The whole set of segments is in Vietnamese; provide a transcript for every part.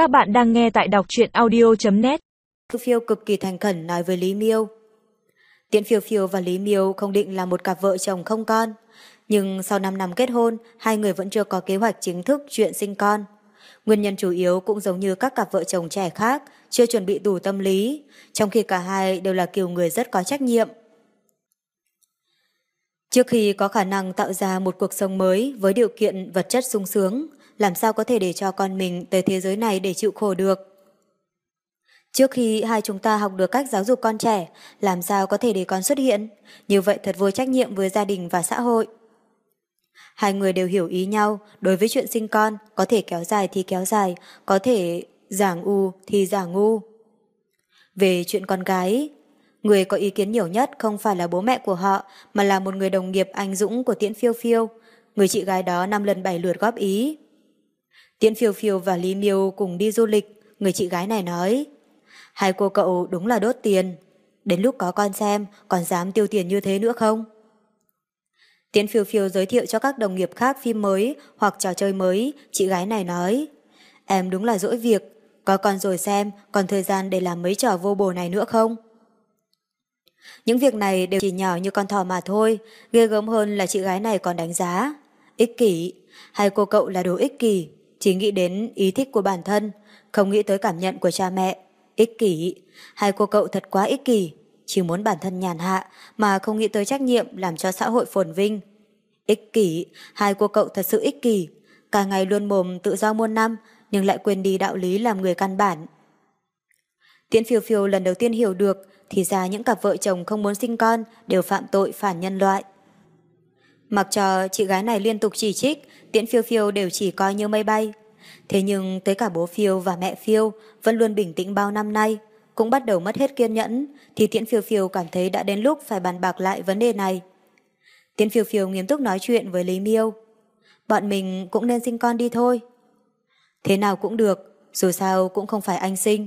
Các bạn đang nghe tại đọc truyện audio.net Phiêu cực kỳ thành khẩn nói với Lý Miêu. Tiễn Phiêu Phiêu và Lý Miêu không định là một cặp vợ chồng không con, nhưng sau 5 năm kết hôn, hai người vẫn chưa có kế hoạch chính thức chuyện sinh con. Nguyên nhân chủ yếu cũng giống như các cặp vợ chồng trẻ khác, chưa chuẩn bị đủ tâm lý, trong khi cả hai đều là kiểu người rất có trách nhiệm. Trước khi có khả năng tạo ra một cuộc sống mới với điều kiện vật chất sung sướng, làm sao có thể để cho con mình tới thế giới này để chịu khổ được. Trước khi hai chúng ta học được cách giáo dục con trẻ, làm sao có thể để con xuất hiện, như vậy thật vô trách nhiệm với gia đình và xã hội. Hai người đều hiểu ý nhau, đối với chuyện sinh con, có thể kéo dài thì kéo dài, có thể giảng u thì giảng ngu. Về chuyện con gái, người có ý kiến nhiều nhất không phải là bố mẹ của họ, mà là một người đồng nghiệp anh Dũng của Tiễn Phiêu Phiêu. Người chị gái đó năm lần bảy lượt góp ý. Tiễn Phiêu Phiêu và Lý Miêu cùng đi du lịch, người chị gái này nói. Hai cô cậu đúng là đốt tiền. Đến lúc có con xem, còn dám tiêu tiền như thế nữa không? Tiễn Phiêu Phiêu giới thiệu cho các đồng nghiệp khác phim mới hoặc trò chơi mới, chị gái này nói. Em đúng là dỗi việc, có con rồi xem, còn thời gian để làm mấy trò vô bổ này nữa không? Những việc này đều chỉ nhỏ như con thỏ mà thôi, ghê gớm hơn là chị gái này còn đánh giá. Ích kỷ, hai cô cậu là đồ ích kỷ, chỉ nghĩ đến ý thích của bản thân, không nghĩ tới cảm nhận của cha mẹ. Ích kỷ, hai cô cậu thật quá ích kỷ, chỉ muốn bản thân nhàn hạ mà không nghĩ tới trách nhiệm làm cho xã hội phồn vinh. Ích kỷ, hai cô cậu thật sự ích kỷ, cả ngày luôn mồm tự do muôn năm nhưng lại quên đi đạo lý làm người căn bản. Tiễn phiêu phiêu lần đầu tiên hiểu được thì ra những cặp vợ chồng không muốn sinh con đều phạm tội phản nhân loại. Mặc cho chị gái này liên tục chỉ trích, tiễn phiêu phiêu đều chỉ coi như mây bay. Thế nhưng tới cả bố phiêu và mẹ phiêu vẫn luôn bình tĩnh bao năm nay, cũng bắt đầu mất hết kiên nhẫn, thì tiễn phiêu phiêu cảm thấy đã đến lúc phải bàn bạc lại vấn đề này. Tiễn phiêu phiêu nghiêm túc nói chuyện với Lý Miêu. Bọn mình cũng nên sinh con đi thôi. Thế nào cũng được, dù sao cũng không phải anh sinh.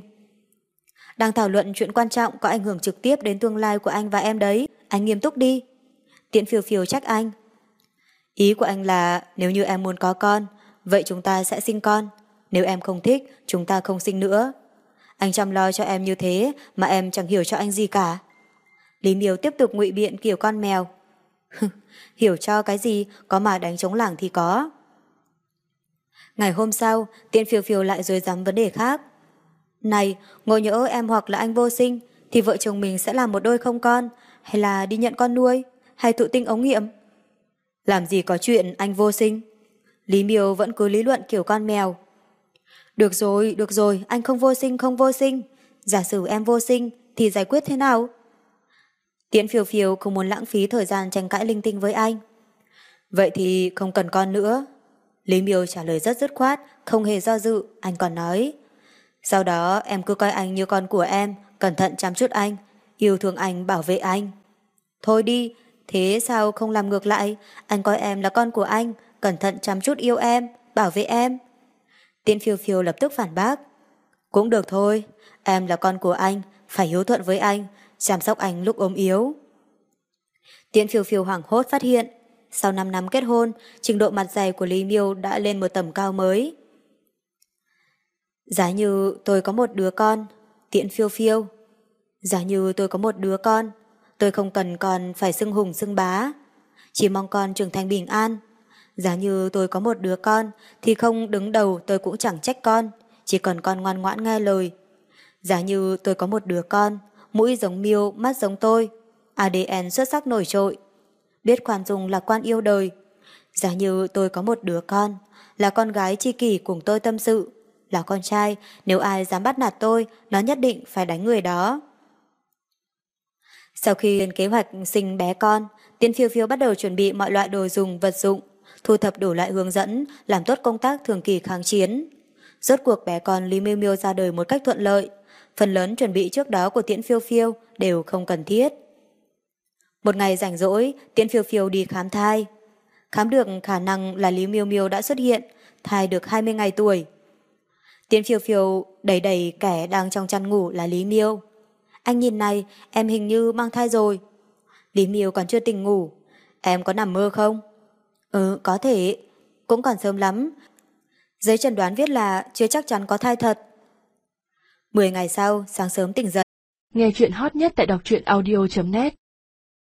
Đang thảo luận chuyện quan trọng có ảnh hưởng trực tiếp đến tương lai của anh và em đấy, anh nghiêm túc đi. Tiễn phiêu phiêu trách anh. Ý của anh là nếu như em muốn có con, vậy chúng ta sẽ sinh con. Nếu em không thích, chúng ta không sinh nữa. Anh chăm lo cho em như thế mà em chẳng hiểu cho anh gì cả. Lý Miêu tiếp tục ngụy biện kiểu con mèo. hiểu cho cái gì, có mà đánh chống lảng thì có. Ngày hôm sau, tiện phiêu phiêu lại rồi dám vấn đề khác. Này, ngồi nhỡ em hoặc là anh vô sinh, thì vợ chồng mình sẽ làm một đôi không con, hay là đi nhận con nuôi, hay thụ tinh ống nghiệm. Làm gì có chuyện anh vô sinh? Lý Miêu vẫn cứ lý luận kiểu con mèo. Được rồi, được rồi, anh không vô sinh, không vô sinh. Giả sử em vô sinh, thì giải quyết thế nào? Tiễn phiêu phiêu không muốn lãng phí thời gian tranh cãi linh tinh với anh. Vậy thì không cần con nữa. Lý Miêu trả lời rất dứt khoát, không hề do dự, anh còn nói. Sau đó em cứ coi anh như con của em, cẩn thận chăm chút anh, yêu thương anh, bảo vệ anh. Thôi đi, thế sao không làm ngược lại? Anh coi em là con của anh, cẩn thận chăm chút yêu em, bảo vệ em. Tiên phiêu phiêu lập tức phản bác. Cũng được thôi, em là con của anh, phải hiếu thuận với anh, chăm sóc anh lúc ốm yếu. Tiên phiêu phiêu hoảng hốt phát hiện, sau 5 năm kết hôn, trình độ mặt dày của Lý Miêu đã lên một tầm cao mới. Giá như tôi có một đứa con, tiện phiêu phiêu. Giá như tôi có một đứa con, tôi không cần còn phải xưng hùng xưng bá. Chỉ mong con trưởng thành bình an. Giá như tôi có một đứa con, thì không đứng đầu tôi cũng chẳng trách con, chỉ cần con ngoan ngoãn nghe lời. Giá như tôi có một đứa con, mũi giống miêu, mắt giống tôi, ADN xuất sắc nổi trội. Biết khoan dung là quan yêu đời. Giá như tôi có một đứa con, là con gái chi kỷ cùng tôi tâm sự, là con trai, nếu ai dám bắt nạt tôi, nó nhất định phải đánh người đó. Sau khi lên kế hoạch sinh bé con, Tiên Phiêu Phiêu bắt đầu chuẩn bị mọi loại đồ dùng, vật dụng, thu thập đủ loại hướng dẫn, làm tốt công tác thường kỳ kháng chiến. Rốt cuộc bé con Lý Miêu Miêu ra đời một cách thuận lợi, phần lớn chuẩn bị trước đó của Tiễn Phiêu Phiêu đều không cần thiết. Một ngày rảnh rỗi, Tiễn Phiêu Phiêu đi khám thai. Khám được khả năng là Lý Miêu Miêu đã xuất hiện, thai được 20 ngày tuổi. Tiến phiêu phiêu đẩy đẩy kẻ đang trong chăn ngủ là Lý Miêu. Anh nhìn này, em hình như mang thai rồi. Lý Miêu còn chưa tỉnh ngủ. Em có nằm mơ không? Ừ, có thể. Cũng còn sớm lắm. Giấy chẩn đoán viết là chưa chắc chắn có thai thật. Mười ngày sau, sáng sớm tỉnh dậy. Nghe chuyện hot nhất tại đọc truyện audio.net